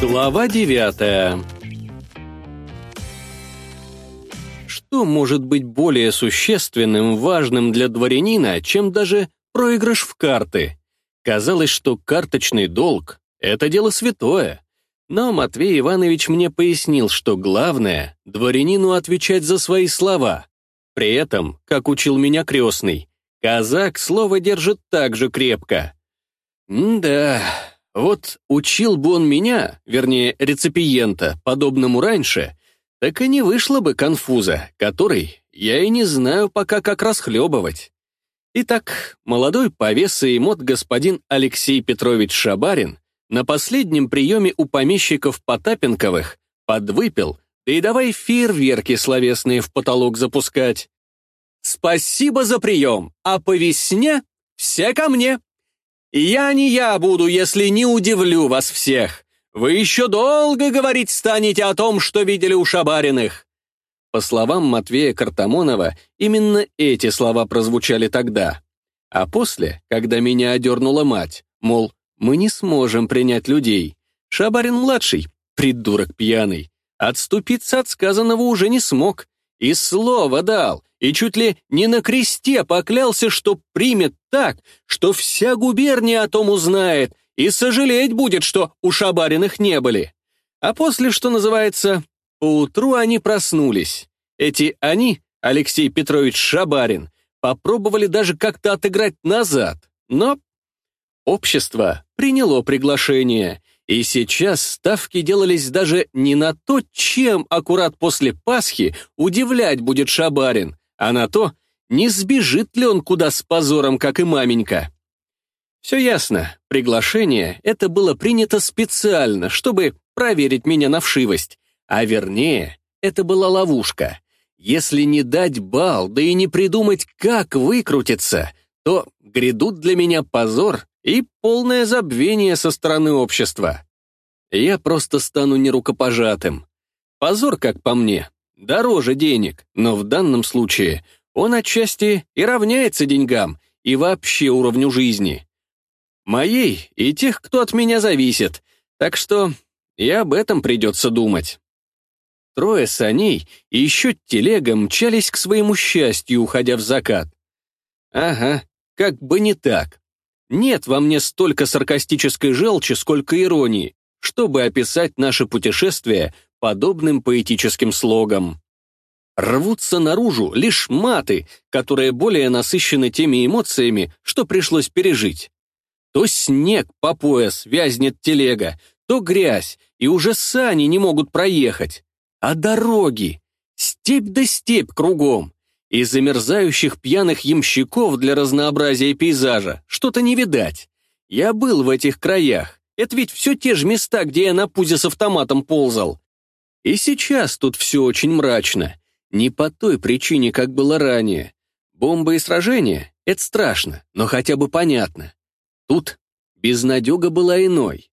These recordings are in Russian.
Глава девятая Что может быть более существенным, важным для дворянина, чем даже проигрыш в карты? Казалось, что карточный долг — это дело святое. Но Матвей Иванович мне пояснил, что главное — дворянину отвечать за свои слова. При этом, как учил меня крестный, казак слово держит так же крепко. М да, вот учил бы он меня, вернее, реципиента, подобному раньше, так и не вышло бы конфуза, который я и не знаю пока как расхлебывать. Итак, молодой повеса и мод господин Алексей Петрович Шабарин на последнем приеме у помещиков Потапенковых подвыпил, да и давай фейерверки словесные в потолок запускать. «Спасибо за прием, а по весне все ко мне!» Я не я буду, если не удивлю вас всех. Вы еще долго говорить станете о том, что видели у Шабариных». По словам Матвея Картамонова, именно эти слова прозвучали тогда. А после, когда меня одернула мать, мол, мы не сможем принять людей. Шабарин-младший, придурок пьяный, отступиться от сказанного уже не смог. И слово дал, и чуть ли не на кресте поклялся, что примет так, что вся губерния о том узнает и сожалеть будет, что у Шабариных не были. А после, что называется, поутру они проснулись. Эти «они», Алексей Петрович Шабарин, попробовали даже как-то отыграть назад, но общество приняло приглашение, и сейчас ставки делались даже не на то, чем аккурат после Пасхи удивлять будет Шабарин, а на то, не сбежит ли он куда с позором, как и маменька. Все ясно, приглашение это было принято специально, чтобы проверить меня на вшивость, а вернее, это была ловушка. Если не дать бал, да и не придумать, как выкрутиться, то грядут для меня позор и полное забвение со стороны общества. Я просто стану нерукопожатым. Позор, как по мне, дороже денег, но в данном случае он отчасти и равняется деньгам, и вообще уровню жизни. Моей и тех, кто от меня зависит, так что и об этом придется думать. Трое саней и еще телега мчались к своему счастью, уходя в закат. Ага, как бы не так. Нет во мне столько саркастической желчи, сколько иронии, чтобы описать наше путешествие подобным поэтическим слогом. Рвутся наружу лишь маты, которые более насыщены теми эмоциями, что пришлось пережить. То снег по пояс вязнет телега, то грязь, и уже сани не могут проехать. А дороги? Степь да степь кругом. И замерзающих пьяных ямщиков для разнообразия пейзажа что-то не видать. Я был в этих краях. Это ведь все те же места, где я на пузе с автоматом ползал. И сейчас тут все очень мрачно. Не по той причине, как было ранее. Бомбы и сражения — это страшно, но хотя бы понятно. Тут безнадега была иной.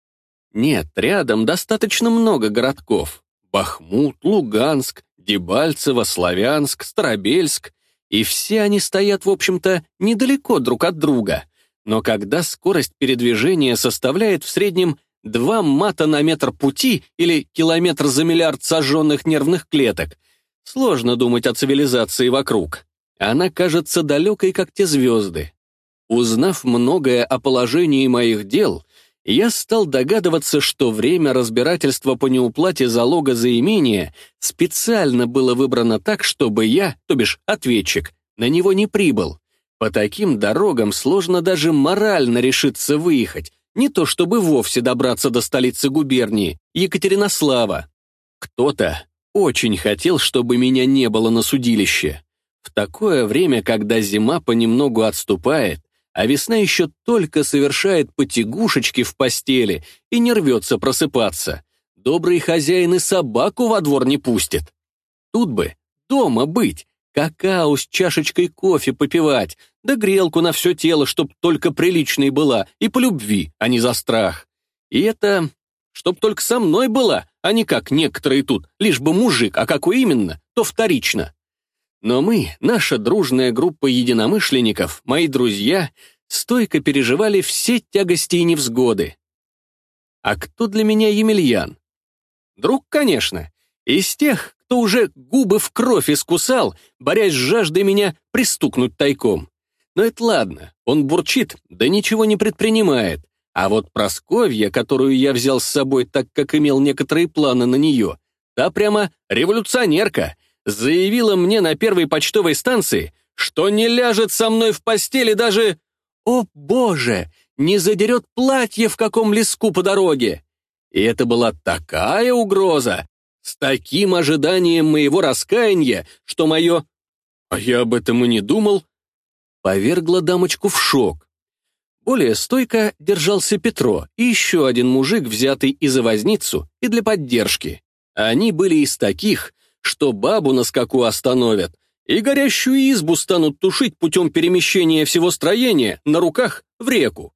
Нет, рядом достаточно много городков. Бахмут, Луганск, Дебальцево, Славянск, Старобельск. И все они стоят, в общем-то, недалеко друг от друга. Но когда скорость передвижения составляет в среднем Два мата на метр пути или километр за миллиард сожженных нервных клеток. Сложно думать о цивилизации вокруг. Она кажется далекой, как те звезды. Узнав многое о положении моих дел, я стал догадываться, что время разбирательства по неуплате залога за имение специально было выбрано так, чтобы я, то бишь ответчик, на него не прибыл. По таким дорогам сложно даже морально решиться выехать, не то чтобы вовсе добраться до столицы губернии, Екатеринослава. Кто-то очень хотел, чтобы меня не было на судилище. В такое время, когда зима понемногу отступает, а весна еще только совершает потягушечки в постели и не рвется просыпаться, добрый хозяин и собаку во двор не пустит. Тут бы дома быть, какао с чашечкой кофе попивать, да грелку на все тело, чтоб только приличной была, и по любви, а не за страх. И это, чтоб только со мной была, а не как некоторые тут, лишь бы мужик, а какой именно, то вторично. Но мы, наша дружная группа единомышленников, мои друзья, стойко переживали все тягости и невзгоды. А кто для меня Емельян? Друг, конечно. Из тех, кто уже губы в кровь искусал, борясь с жаждой меня пристукнуть тайком. Но это ладно, он бурчит, да ничего не предпринимает. А вот Просковья, которую я взял с собой, так как имел некоторые планы на нее, та прямо революционерка, заявила мне на первой почтовой станции, что не ляжет со мной в постели даже... О, боже! Не задерет платье в каком леску по дороге! И это была такая угроза, с таким ожиданием моего раскаяния, что мое «а я об этом и не думал» повергло дамочку в шок. Более стойко держался Петро и еще один мужик, взятый и за возницу, и для поддержки. Они были из таких, что бабу на скаку остановят, и горящую избу станут тушить путем перемещения всего строения на руках в реку.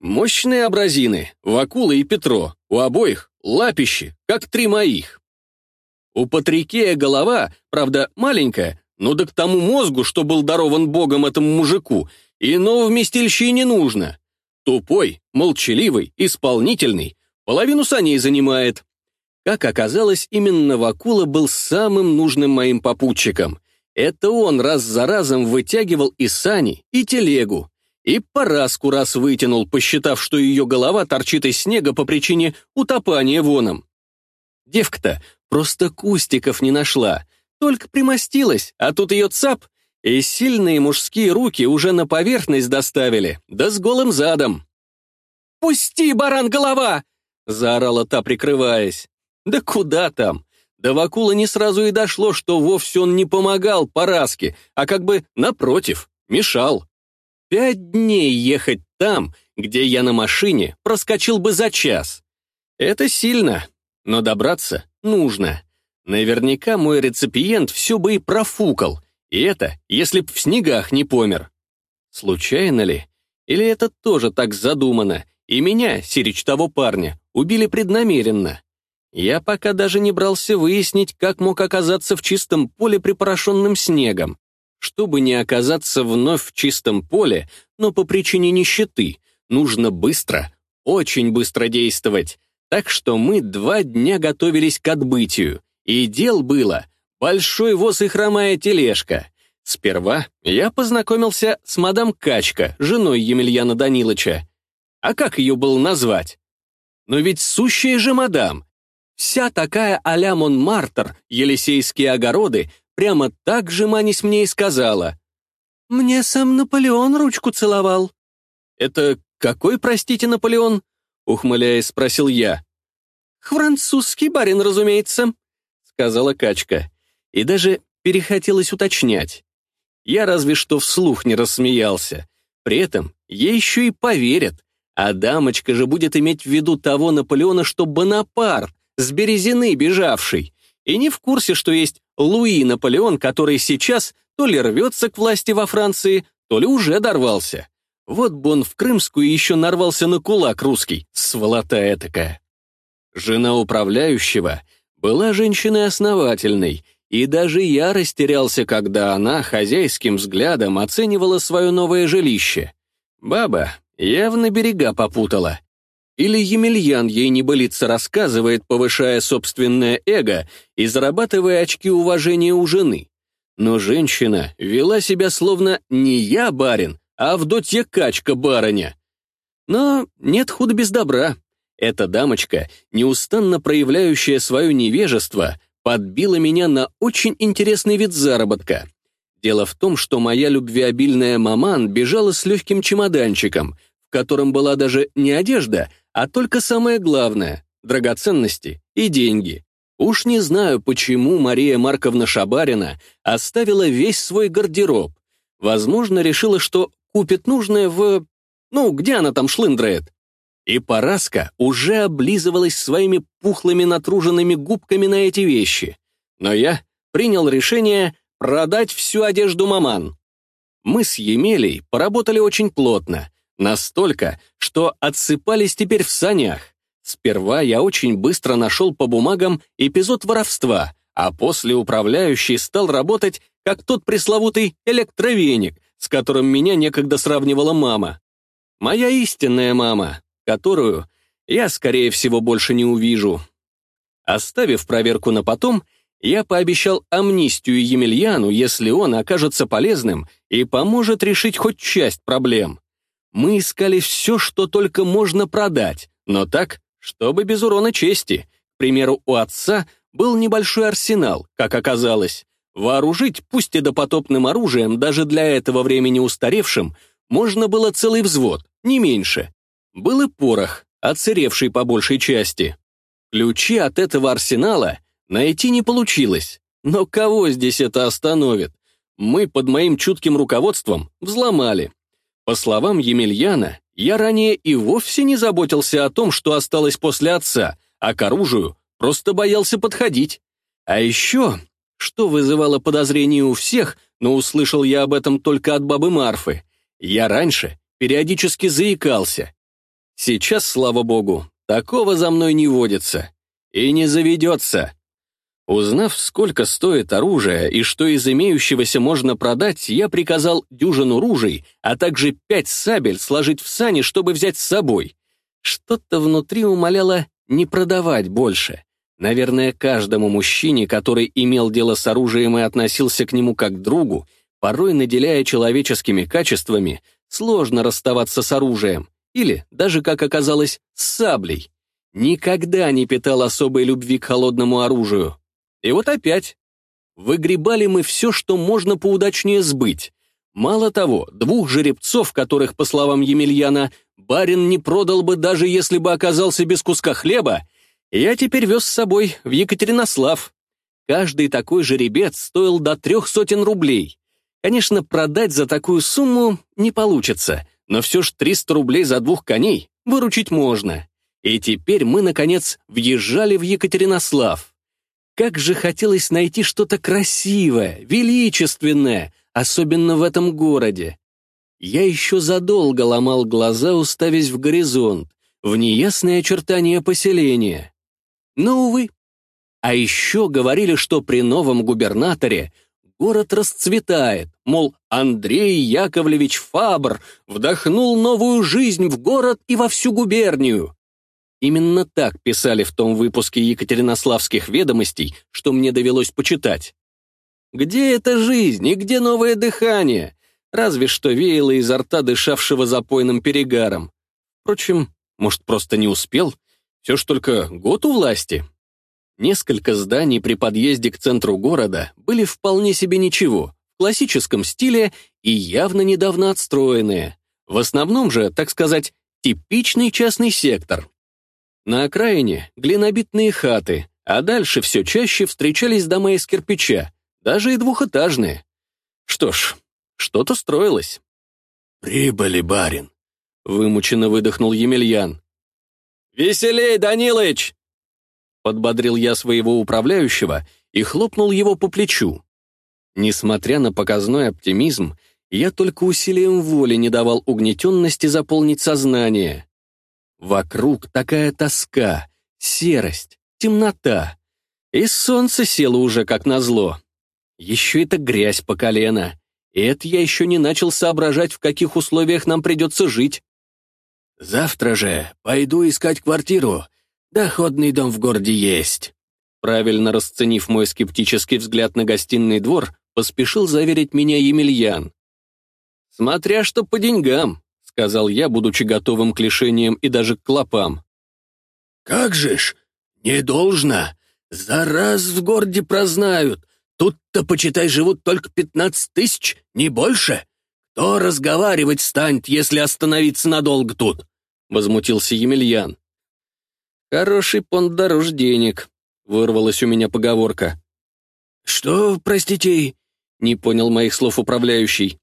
Мощные абразины, Вакула и Петро, у обоих лапищи, как три моих. У Патрикея голова, правда, маленькая, но да к тому мозгу, что был дарован Богом этому мужику, иного вместилища не нужно. Тупой, молчаливый, исполнительный, половину саней занимает. Как оказалось, именно Вакула был самым нужным моим попутчиком. Это он раз за разом вытягивал и сани, и телегу. И Параску раз вытянул, посчитав, что ее голова торчит из снега по причине утопания воном. Девка-то просто кустиков не нашла, только примостилась, а тут ее цап, и сильные мужские руки уже на поверхность доставили, да с голым задом. «Пусти, баран, голова!» — заорала та, прикрываясь. «Да куда там?» До Вакула не сразу и дошло, что вовсе он не помогал Параске, а как бы, напротив, мешал. Пять дней ехать там, где я на машине, проскочил бы за час. Это сильно, но добраться нужно. Наверняка мой реципиент все бы и профукал, и это, если б в снегах не помер. Случайно ли? Или это тоже так задумано, и меня, Сирич того парня, убили преднамеренно? Я пока даже не брался выяснить, как мог оказаться в чистом поле припорошенным снегом. Чтобы не оказаться вновь в чистом поле, но по причине нищеты, нужно быстро, очень быстро действовать. Так что мы два дня готовились к отбытию, и дел было большой воз и хромая тележка. Сперва я познакомился с мадам Качка, женой Емельяна Данилыча. А как ее было назвать? Но ведь сущая же мадам. Вся такая а-ля Монмартр, Елисейские огороды, прямо так же Манись мне и сказала. «Мне сам Наполеон ручку целовал». «Это какой, простите, Наполеон?» — ухмыляясь, спросил я. «Французский барин, разумеется», — сказала Качка. И даже перехотелось уточнять. Я разве что вслух не рассмеялся. При этом ей еще и поверят. А дамочка же будет иметь в виду того Наполеона, что Бонапарт, с Березины бежавший, и не в курсе, что есть Луи Наполеон, который сейчас то ли рвется к власти во Франции, то ли уже дорвался. Вот бы он в Крымскую еще нарвался на кулак русский, сволота этакая. Жена управляющего была женщиной основательной, и даже я растерялся, когда она хозяйским взглядом оценивала свое новое жилище. Баба явно берега попутала. Или Емельян ей небылица рассказывает, повышая собственное эго и зарабатывая очки уважения у жены. Но женщина вела себя словно не я барин, а Авдотья Качка барыня. Но нет худа без добра. Эта дамочка, неустанно проявляющая свое невежество, подбила меня на очень интересный вид заработка. Дело в том, что моя любвеобильная маман бежала с легким чемоданчиком, в котором была даже не одежда, а только самое главное — драгоценности и деньги. Уж не знаю, почему Мария Марковна Шабарина оставила весь свой гардероб. Возможно, решила, что купит нужное в... Ну, где она там шлындрает? И Параска уже облизывалась своими пухлыми натруженными губками на эти вещи. Но я принял решение продать всю одежду маман. Мы с Емелей поработали очень плотно, Настолько, что отсыпались теперь в санях. Сперва я очень быстро нашел по бумагам эпизод воровства, а после управляющий стал работать как тот пресловутый электровеник, с которым меня некогда сравнивала мама. Моя истинная мама, которую я, скорее всего, больше не увижу. Оставив проверку на потом, я пообещал амнистию Емельяну, если он окажется полезным и поможет решить хоть часть проблем. Мы искали все, что только можно продать, но так, чтобы без урона чести. К примеру, у отца был небольшой арсенал, как оказалось. Вооружить, пусть и допотопным оружием, даже для этого времени устаревшим, можно было целый взвод, не меньше. Был и порох, отсыревший по большей части. Ключи от этого арсенала найти не получилось. Но кого здесь это остановит? Мы под моим чутким руководством взломали. По словам Емельяна, я ранее и вовсе не заботился о том, что осталось после отца, а к оружию просто боялся подходить. А еще, что вызывало подозрение у всех, но услышал я об этом только от бабы Марфы, я раньше периодически заикался. Сейчас, слава богу, такого за мной не водится. И не заведется. Узнав, сколько стоит оружие и что из имеющегося можно продать, я приказал дюжину ружей, а также пять сабель сложить в сани, чтобы взять с собой. Что-то внутри умоляло не продавать больше. Наверное, каждому мужчине, который имел дело с оружием и относился к нему как к другу, порой наделяя человеческими качествами, сложно расставаться с оружием, или, даже, как оказалось, с саблей. Никогда не питал особой любви к холодному оружию. И вот опять. Выгребали мы все, что можно поудачнее сбыть. Мало того, двух жеребцов, которых, по словам Емельяна, барин не продал бы, даже если бы оказался без куска хлеба, я теперь вез с собой в Екатеринослав. Каждый такой жеребец стоил до трех сотен рублей. Конечно, продать за такую сумму не получится, но все ж 300 рублей за двух коней выручить можно. И теперь мы, наконец, въезжали в Екатеринослав. Как же хотелось найти что-то красивое, величественное, особенно в этом городе. Я еще задолго ломал глаза, уставясь в горизонт, в неясные очертания поселения. Но, увы. А еще говорили, что при новом губернаторе город расцветает, мол, Андрей Яковлевич Фабр вдохнул новую жизнь в город и во всю губернию. Именно так писали в том выпуске Екатеринославских ведомостей, что мне довелось почитать. Где эта жизнь и где новое дыхание? Разве что веяло изо рта дышавшего запойным перегаром. Впрочем, может, просто не успел? Все ж только год у власти. Несколько зданий при подъезде к центру города были вполне себе ничего, в классическом стиле и явно недавно отстроенные. В основном же, так сказать, типичный частный сектор. На окраине — глинобитные хаты, а дальше все чаще встречались дома из кирпича, даже и двухэтажные. Что ж, что-то строилось. «Прибыли, барин», — вымученно выдохнул Емельян. «Веселей, Данилыч!» Подбодрил я своего управляющего и хлопнул его по плечу. Несмотря на показной оптимизм, я только усилием воли не давал угнетенности заполнить сознание. Вокруг такая тоска, серость, темнота. И солнце село уже как назло. Еще это грязь по колено. И это я еще не начал соображать, в каких условиях нам придется жить. Завтра же пойду искать квартиру. Доходный дом в городе есть. Правильно расценив мой скептический взгляд на гостиный двор, поспешил заверить меня Емельян. Смотря что по деньгам сказал я, будучи готовым к лишениям и даже к клопам. «Как же ж, не должно. За раз в городе прознают. Тут-то, почитай, живут только пятнадцать тысяч, не больше. Кто разговаривать станет, если остановиться надолго тут?» — возмутился Емельян. «Хороший понт дороже денег», — вырвалась у меня поговорка. «Что, простите?» — не понял моих слов управляющий.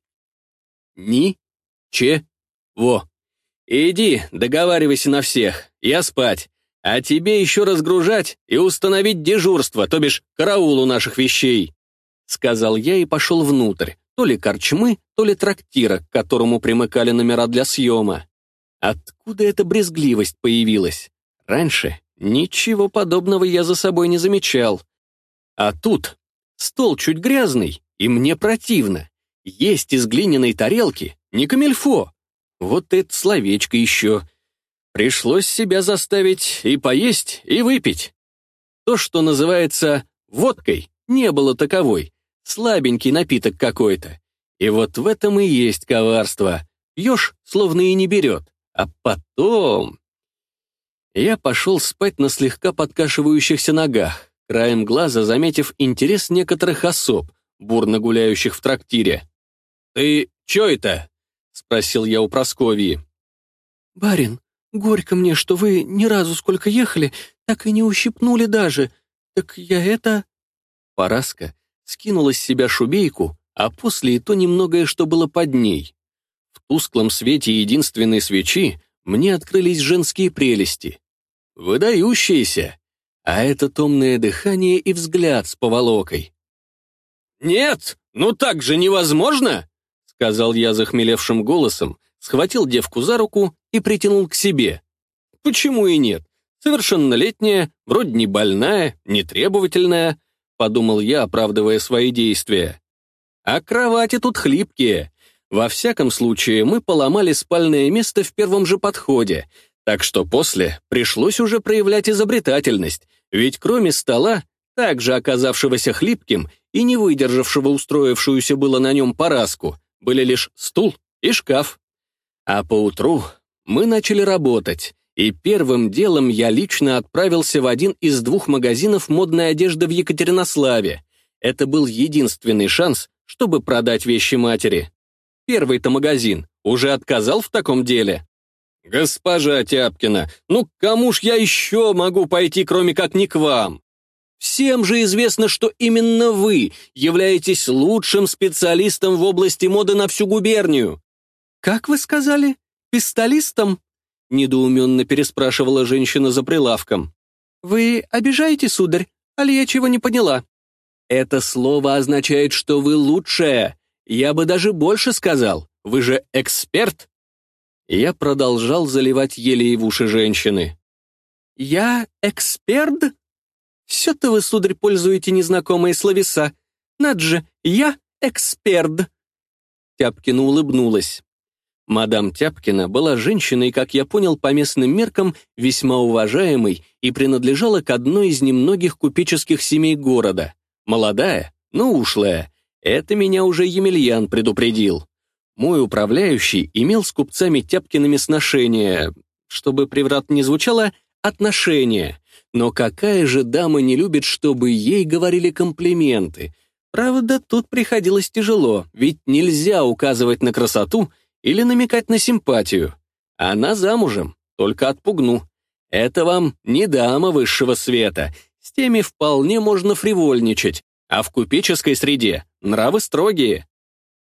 «Ни, че, во. Иди, договаривайся на всех. Я спать. А тебе еще разгружать и установить дежурство, то бишь караул у наших вещей. Сказал я и пошел внутрь, то ли корчмы, то ли трактира, к которому примыкали номера для съема. Откуда эта брезгливость появилась? Раньше ничего подобного я за собой не замечал. А тут стол чуть грязный, и мне противно. Есть из глиняной тарелки не камельфо, вот это словечко еще. Пришлось себя заставить и поесть, и выпить. То, что называется водкой, не было таковой. Слабенький напиток какой-то. И вот в этом и есть коварство. Пьешь, словно и не берет. А потом... Я пошел спать на слегка подкашивающихся ногах, краем глаза заметив интерес некоторых особ, бурно гуляющих в трактире. «Ты чё это?» — спросил я у Просковьи. «Барин, горько мне, что вы ни разу сколько ехали, так и не ущипнули даже. Так я это...» Параска скинула с себя шубейку, а после и то немногое, что было под ней. В тусклом свете единственной свечи мне открылись женские прелести. Выдающиеся. А это томное дыхание и взгляд с поволокой. «Нет, ну так же невозможно!» Сказал я захмелевшим голосом, схватил девку за руку и притянул к себе. Почему и нет? Совершеннолетняя, вроде не больная, не требовательная, подумал я, оправдывая свои действия. А кровати тут хлипкие. Во всяком случае, мы поломали спальное место в первом же подходе, так что после пришлось уже проявлять изобретательность, ведь кроме стола, также оказавшегося хлипким и не выдержавшего устроившуюся было на нем поразку, были лишь стул и шкаф. А поутру мы начали работать, и первым делом я лично отправился в один из двух магазинов модной одежды в Екатеринославе. Это был единственный шанс, чтобы продать вещи матери. Первый-то магазин уже отказал в таком деле. «Госпожа Тяпкина, ну кому ж я еще могу пойти, кроме как не к вам? Всем же известно, что именно вы являетесь лучшим специалистом в области моды на всю губернию. «Как вы сказали? Пистолистом?» — недоуменно переспрашивала женщина за прилавком. «Вы обижаете, сударь? Али я чего не поняла?» «Это слово означает, что вы лучшая. Я бы даже больше сказал. Вы же эксперт!» Я продолжал заливать еле в уши женщины. «Я эксперт?» Все-то вы, сударь, пользуете незнакомые словеса. Над же, я эксперт. Тяпкина улыбнулась. Мадам Тяпкина была женщиной, как я понял по местным меркам, весьма уважаемой и принадлежала к одной из немногих купеческих семей города. Молодая, но ушлая. Это меня уже Емельян предупредил. Мой управляющий имел с купцами Тяпкиными сношения, чтобы превратно не звучало, отношения. Но какая же дама не любит, чтобы ей говорили комплименты? Правда, тут приходилось тяжело, ведь нельзя указывать на красоту или намекать на симпатию. Она замужем, только отпугну. Это вам не дама высшего света, с теми вполне можно фривольничать, а в купеческой среде нравы строгие.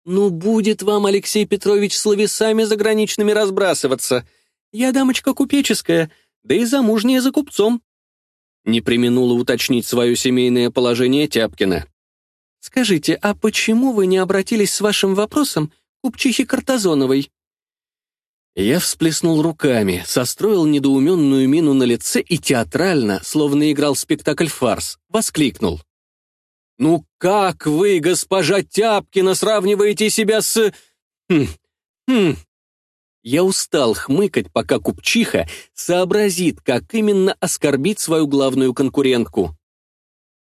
«Ну, будет вам, Алексей Петрович, словесами заграничными разбрасываться. Я дамочка купеческая, да и замужняя за купцом. Не применула уточнить свое семейное положение Тяпкина. «Скажите, а почему вы не обратились с вашим вопросом к купчихе Картазоновой?» Я всплеснул руками, состроил недоуменную мину на лице и театрально, словно играл спектакль «Фарс», воскликнул. «Ну как вы, госпожа Тяпкина, сравниваете себя с... Хм, хм, я устал хмыкать, пока купчиха сообразит, как именно оскорбить свою главную конкурентку.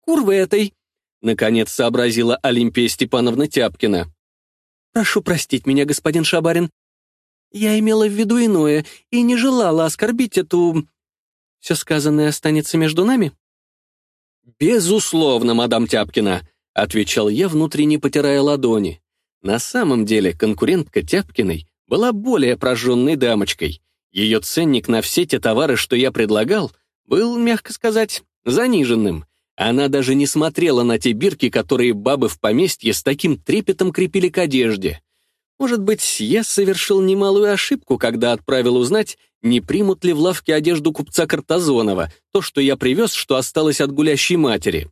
«Курвы этой!» — наконец сообразила Олимпия Степановна Тяпкина. «Прошу простить меня, господин Шабарин. Я имела в виду иное и не желала оскорбить эту... Все сказанное останется между нами?» «Безусловно, мадам Тяпкина», — отвечал я, внутренне потирая ладони. На самом деле конкурентка Тяпкиной была более прожженной дамочкой. Ее ценник на все те товары, что я предлагал, был, мягко сказать, заниженным. Она даже не смотрела на те бирки, которые бабы в поместье с таким трепетом крепили к одежде. Может быть, я совершил немалую ошибку, когда отправил узнать, не примут ли в лавке одежду купца Картазонова, то, что я привез, что осталось от гулящей матери.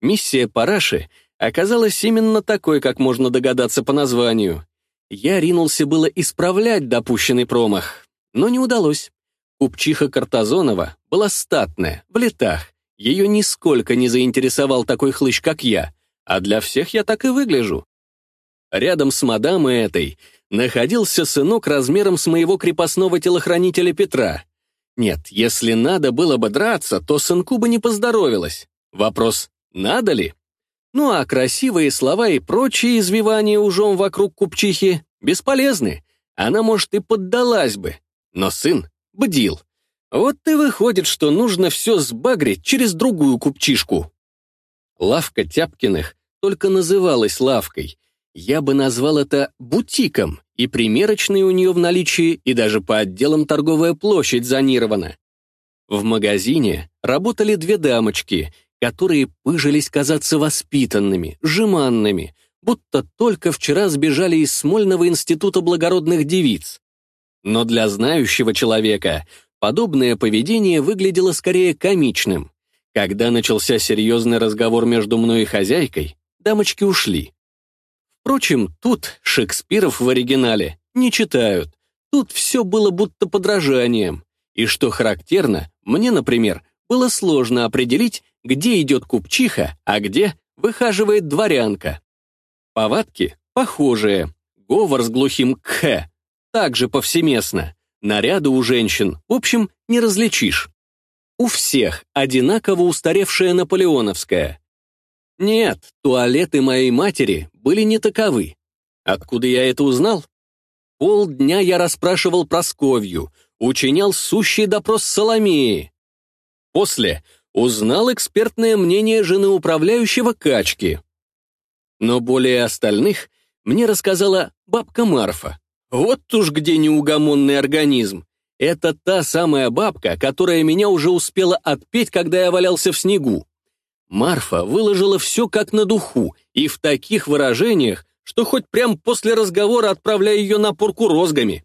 Миссия Параши оказалась именно такой, как можно догадаться по названию. Я ринулся было исправлять допущенный промах, но не удалось. Купчиха Картазонова была статная, в летах. Ее нисколько не заинтересовал такой хлыщ, как я, а для всех я так и выгляжу. Рядом с мадамой этой находился сынок размером с моего крепостного телохранителя Петра. Нет, если надо было бы драться, то сынку бы не поздоровилось. Вопрос «надо ли?» Ну а красивые слова и прочие извивания ужом вокруг купчихи бесполезны. Она, может, и поддалась бы, но сын бдил. Вот и выходит, что нужно все сбагрить через другую купчишку. Лавка Тяпкиных только называлась лавкой. Я бы назвал это бутиком, и примерочные у нее в наличии, и даже по отделам торговая площадь зонирована. В магазине работали две дамочки, которые пыжились казаться воспитанными, жеманными, будто только вчера сбежали из Смольного института благородных девиц. Но для знающего человека подобное поведение выглядело скорее комичным. Когда начался серьезный разговор между мной и хозяйкой, дамочки ушли. Впрочем, тут Шекспиров в оригинале не читают. Тут все было будто подражанием. И что характерно, мне, например, было сложно определить, где идет купчиха, а где выхаживает дворянка. Повадки похожие. Говор с глухим «кх» также повсеместно. Наряды у женщин, в общем, не различишь. У всех одинаково устаревшая наполеоновская. Нет, туалеты моей матери были не таковы. Откуда я это узнал? Полдня я расспрашивал Просковью, учинял сущий допрос Соломеи. После узнал экспертное мнение жены управляющего Качки. Но более остальных мне рассказала бабка Марфа. Вот уж где неугомонный организм. Это та самая бабка, которая меня уже успела отпеть, когда я валялся в снегу. Марфа выложила все как на духу и в таких выражениях, что хоть прям после разговора отправляю ее на порку розгами.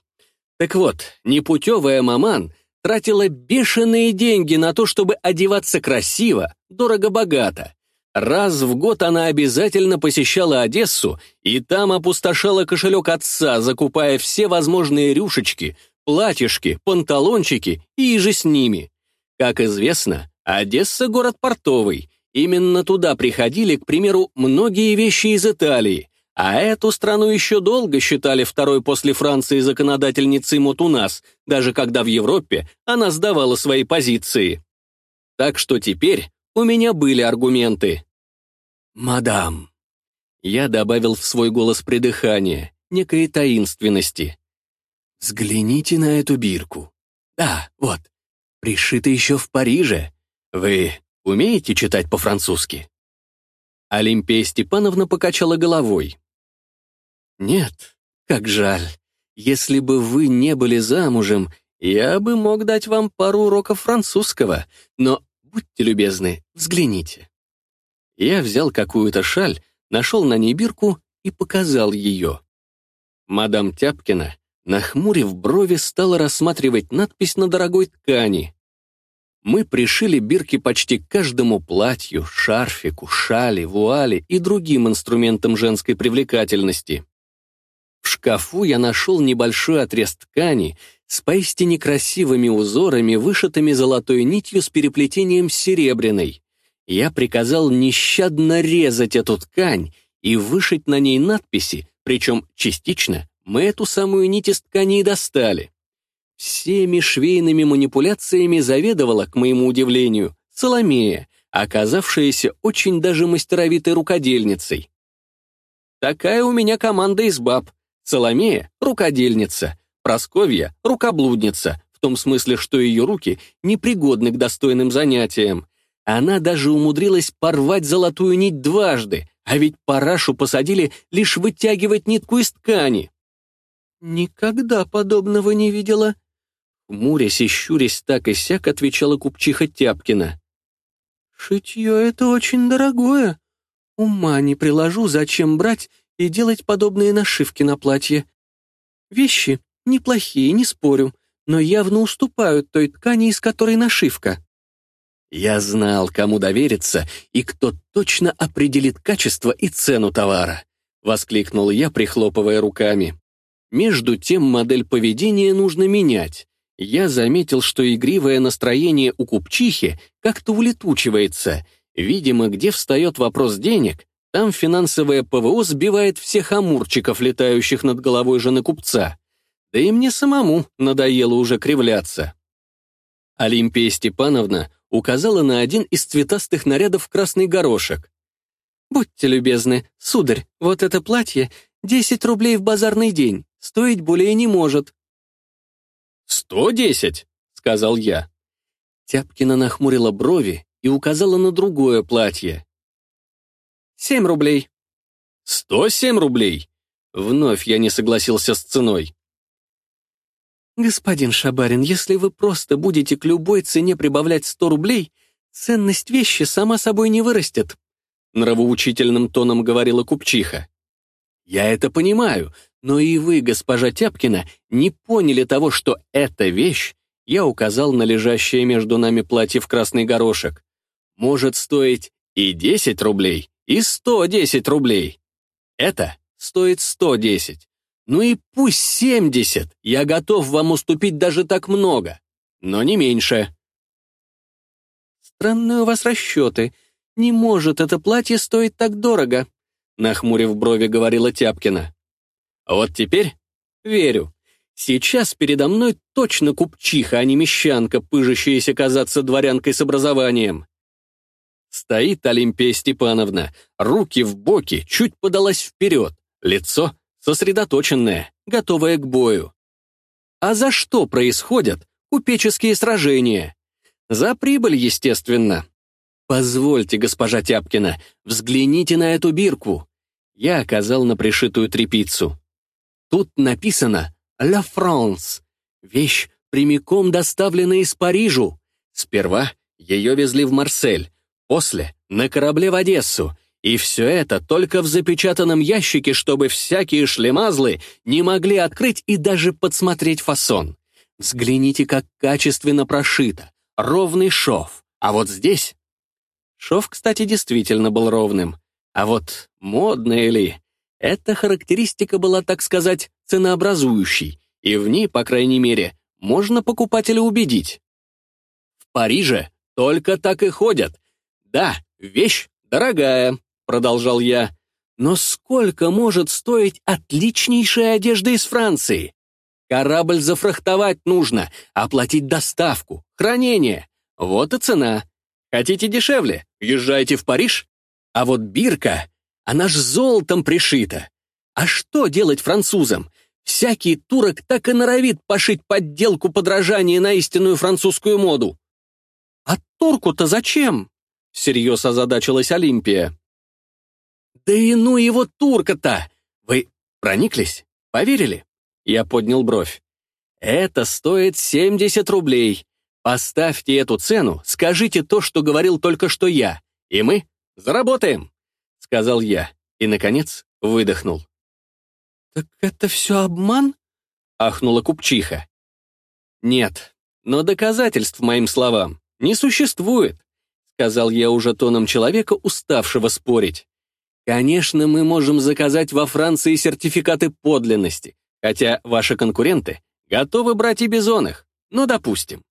Так вот, непутевая маман тратила бешеные деньги на то, чтобы одеваться красиво, дорого-богато. Раз в год она обязательно посещала Одессу и там опустошала кошелек отца, закупая все возможные рюшечки, платьишки, панталончики и же с ними. Как известно, Одесса — город портовый, Именно туда приходили, к примеру, многие вещи из Италии, а эту страну еще долго считали второй после Франции законодательницей мод у нас, даже когда в Европе она сдавала свои позиции. Так что теперь у меня были аргументы. «Мадам», я добавил в свой голос придыхание, некой таинственности. «Взгляните на эту бирку. Да, вот, пришита еще в Париже. Вы Умеете читать по-французски?» Олимпия Степановна покачала головой. «Нет, как жаль. Если бы вы не были замужем, я бы мог дать вам пару уроков французского, но, будьте любезны, взгляните». Я взял какую-то шаль, нашел на ней бирку и показал ее. Мадам Тяпкина, нахмурив брови, стала рассматривать надпись на дорогой ткани мы пришили бирки почти каждому платью, шарфику, шали, вуале и другим инструментам женской привлекательности. Шкафу я нашел небольшой отрез ткани с поистине красивыми узорами, вышитыми золотой нитью с переплетением серебряной. Я приказал нещадно резать эту ткань и вышить на ней надписи, причем частично мы эту самую нить из ткани и достали. Всеми швейными манипуляциями заведовала, к моему удивлению, Соломея, оказавшаяся очень даже мастеровитой рукодельницей. Такая у меня команда из баб. Соломея — рукодельница, Просковья — рукоблудница, в том смысле, что ее руки непригодны к достойным занятиям. Она даже умудрилась порвать золотую нить дважды, а ведь парашу посадили лишь вытягивать нитку из ткани. «Никогда подобного не видела», Хмурясь и щурясь так и сяк, отвечала купчиха Тяпкина. «Шитье — это очень дорогое. Ума не приложу, зачем брать и делать подобные нашивки на платье. Вещи неплохие, не спорю, но явно уступают той ткани, из которой нашивка». Я знал, кому довериться и кто точно определит качество и цену товара, воскликнул я, прихлопывая руками. Между тем модель поведения нужно менять я заметил, что игривое настроение у купчихи как-то улетучивается. Видимо, где встает вопрос денег, там финансовое ПВО сбивает всех амурчиков, летающих над головой жены купца. Да и мне самому надоело уже кривляться. Олимпия Степановна указала на один из цветастых нарядов красный горошек. «Будьте любезны, сударь, вот это платье — десять рублей в базарный день, стоить более не может». «Сто десять?» — сказал я. Тяпкина нахмурила брови и указала на другое платье. «Семь рублей». «Сто семь рублей?» Вновь я не согласился с ценой. «Господин Шабарин, если вы просто будете к любой цене прибавлять сто рублей, ценность вещи сама собой не вырастет», нравоучительным тоном говорила купчиха. «Я это понимаю, но и вы, госпожа Тяпкина, не поняли того, что эта вещь, я указал на лежащее между нами платье в красный горошек, может стоить и 10 рублей, и 110 рублей. Это стоит 110. Ну и пусть 70, я готов вам уступить даже так много, но не меньше. Странные у вас расчеты. Не может это платье стоить так дорого, нахмурив брови, говорила Тяпкина. Вот теперь верю. Сейчас передо мной точно купчиха, а не мещанка, пыжащаяся казаться дворянкой с образованием. Стоит Олимпия Степановна, руки в боки, чуть подалась вперед, лицо сосредоточенное, готовое к бою. А за что происходят купеческие сражения? За прибыль, естественно. Позвольте, госпожа Тяпкина, взгляните на эту бирку. Я оказал на пришитую трепицу. Тут написано «La France». Вещь прямиком доставлена из Парижу. Сперва ее везли в Марсель, после — на корабле в Одессу, и все это только в запечатанном ящике, чтобы всякие шлемазлы не могли открыть и даже подсмотреть фасон. Взгляните, как качественно прошито, ровный шов. А вот здесь... Шов, кстати, действительно был ровным. А вот модный ли? Эта характеристика была, так сказать, ценообразующей, и в ней, по крайней мере, можно покупателя убедить. В Париже только так и ходят. Да, вещь дорогая, продолжал я, но сколько может стоить отличнейшая одежда из Франции? Корабль зафрахтовать нужно, оплатить доставку, хранение. Вот и цена. Хотите дешевле? Езжайте в Париж. А вот бирка она ж золотом пришита. А что делать французам? Всякий турок так и норовит пошить подделку подражания на истинную французскую моду. А турку-то зачем? Всерьез озадачилась Олимпия. Да и ну его турка-то! Вы прониклись? Поверили? Я поднял бровь. Это стоит 70 рублей. Поставьте эту цену, скажите то, что говорил только что я, и мы заработаем сказал я и, наконец, выдохнул. «Так это все обман?» — ахнула купчиха. «Нет, но доказательств моим словам не существует», — сказал я уже тоном человека, уставшего спорить. «Конечно, мы можем заказать во Франции сертификаты подлинности, хотя ваши конкуренты готовы брать и бизонах, но допустим».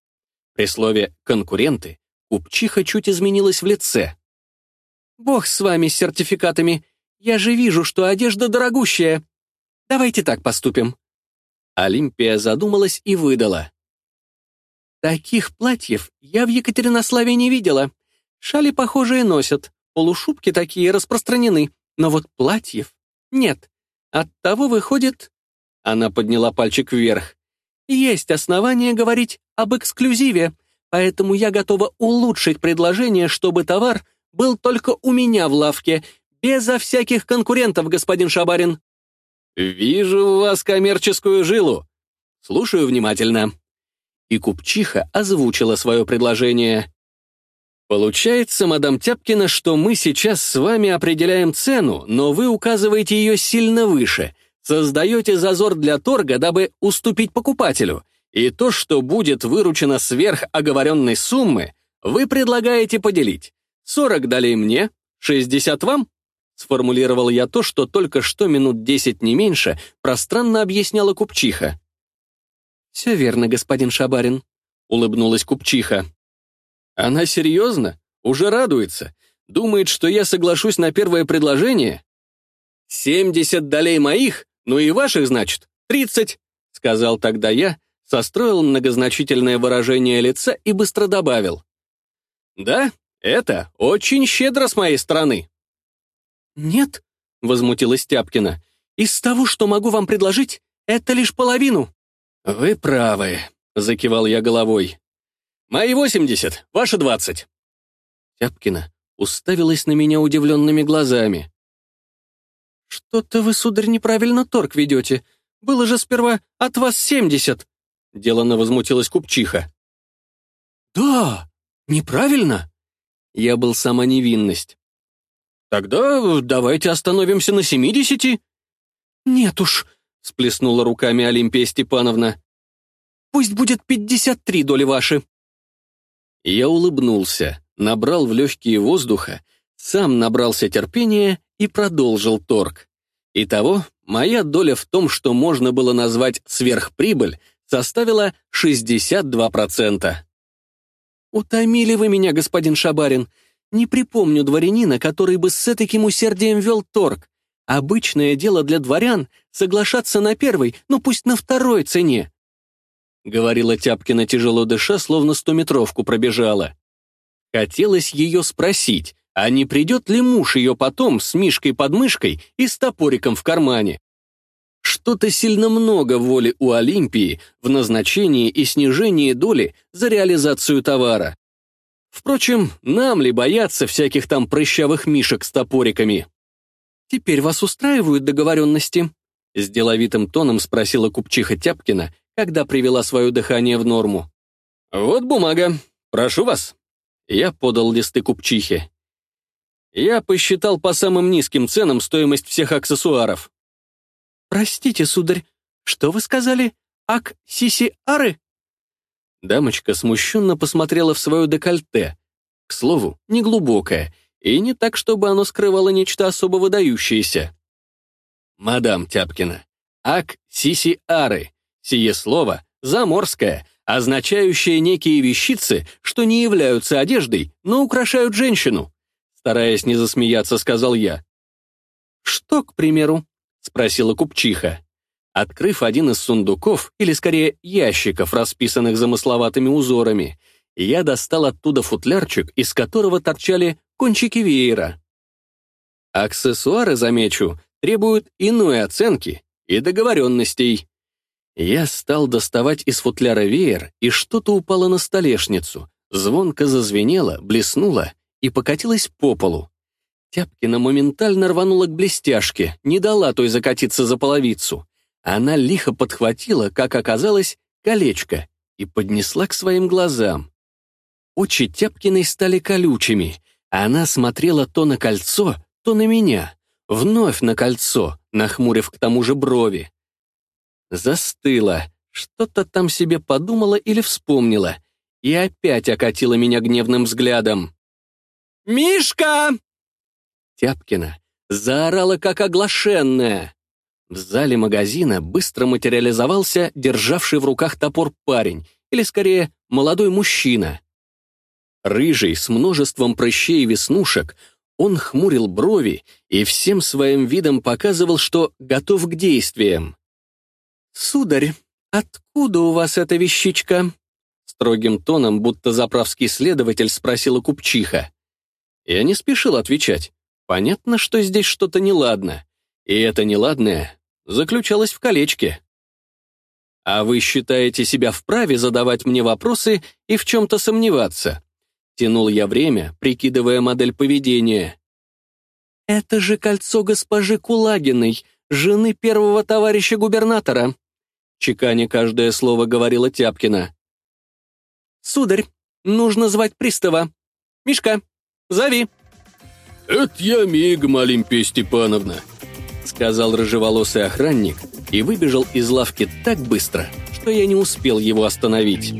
При слове «конкуренты» купчиха чуть изменилась в лице. Бог с вами с сертификатами. Я же вижу, что одежда дорогущая. Давайте так поступим». Олимпия задумалась и выдала. «Таких платьев я в Екатеринославе не видела. Шали похожие носят, полушубки такие распространены, но вот платьев нет. Оттого выходит...» Она подняла пальчик вверх. «Есть основания говорить об эксклюзиве, поэтому я готова улучшить предложение, чтобы товар был только у меня в лавке, безо всяких конкурентов, господин Шабарин». «Вижу у вас коммерческую жилу. Слушаю внимательно». И купчиха озвучила свое предложение. «Получается, мадам Тяпкина, что мы сейчас с вами определяем цену, но вы указываете ее сильно выше, создаете зазор для торга, дабы уступить покупателю, и то, что будет выручено сверх оговоренной суммы, вы предлагаете поделить. Сорок долей мне, шестьдесят вам?» Сформулировал я то, что только что минут десять не меньше пространно объясняла купчиха. «Все верно, господин Шабарин», — улыбнулась купчиха. «Она серьезно? Уже радуется? Думает, что я соглашусь на первое предложение?» «Семьдесят долей моих, ну и ваших, значит, тридцать», — сказал тогда я, состроил многозначительное выражение лица и быстро добавил. «Да, это очень щедро с моей стороны». «Нет», — возмутилась Тяпкина, «из того, что могу вам предложить, это лишь половину». «Вы правы», — закивал я головой. «Мои восемьдесят, ваши двадцать». Тяпкина уставилась на меня удивленными глазами. «Что-то вы, сударь, неправильно торг ведете. Было же сперва от вас семьдесят», — деланно возмутилась купчиха. «Да, неправильно». Я был сама невинность. «Тогда давайте остановимся на семидесяти». «Нет уж», — сплеснула руками Олимпия Степановна. «Пусть будет пятьдесят три доли ваши». Я улыбнулся, набрал в легкие воздуха, сам набрался терпения и продолжил торг. Итого, моя доля в том, что можно было назвать сверхприбыль, составила 62%. «Утомили вы меня, господин Шабарин. Не припомню дворянина, который бы с таким усердием вел торг. Обычное дело для дворян — соглашаться на первой, ну пусть на второй цене», — говорила Тяпкина, тяжело дыша, словно стометровку пробежала. Хотелось ее спросить, а не придет ли муж ее потом с мишкой под мышкой и с топориком в кармане. Что-то сильно много воли у Олимпии в назначении и снижении доли за реализацию товара. Впрочем, нам ли бояться всяких там прыщавых мишек с топориками? «Теперь вас устраивают договоренности?» С деловитым тоном спросила купчиха Тяпкина, когда привела свое дыхание в норму. «Вот бумага. Прошу вас». Я подал листы купчихе. Я посчитал по самым низким ценам стоимость всех аксессуаров. «Простите, сударь, что вы сказали? Ак-сиси-ары?» Дамочка смущенно посмотрела в свое декольте. К слову, неглубокое, и не так, чтобы оно скрывало нечто особо выдающееся. «Мадам Тяпкина, ак-сиси-ары, сие слово заморское, означающее некие вещицы, что не являются одеждой, но украшают женщину. Стараясь не засмеяться, сказал я. «Что, к примеру?» — спросила купчиха. Открыв один из сундуков, или скорее ящиков, расписанных замысловатыми узорами, я достал оттуда футлярчик, из которого торчали кончики веера. Аксессуары, замечу, требуют иной оценки и договоренностей. Я стал доставать из футляра веер, и что-то упало на столешницу, звонко зазвенело, блеснуло и покатилась по полу. Тяпкина моментально рванула к блестяшке, не дала той закатиться за половицу. Она лихо подхватила, как оказалось, колечко и поднесла к своим глазам. Очи Тяпкиной стали колючими, она смотрела то на кольцо, то на меня, вновь на кольцо, нахмурив к тому же брови. Застыла, что-то там себе подумала или вспомнила, и опять окатила меня гневным взглядом. «Мишка!» Тяпкина заорала как оглашенная. В зале магазина быстро материализовался державший в руках топор парень, или скорее молодой мужчина. Рыжий, с множеством прыщей и веснушек, он хмурил брови и всем своим видом показывал, что готов к действиям. «Сударь, откуда у вас эта вещичка?» Строгим тоном, будто заправский следователь, спросила купчиха. Я не спешил отвечать. Понятно, что здесь что-то неладно. И это неладное заключалось в колечке. А вы считаете себя вправе задавать мне вопросы и в чем-то сомневаться? Тянул я время, прикидывая модель поведения. «Это же кольцо госпожи Кулагиной, жены первого товарища губернатора», чеканя каждое слово говорила Тяпкина. «Сударь, нужно звать пристава. Мишка, Зови!» «Это я мигом, Олимпия Степановна», — сказал рыжеволосый охранник и выбежал из лавки так быстро, что я не успел его остановить.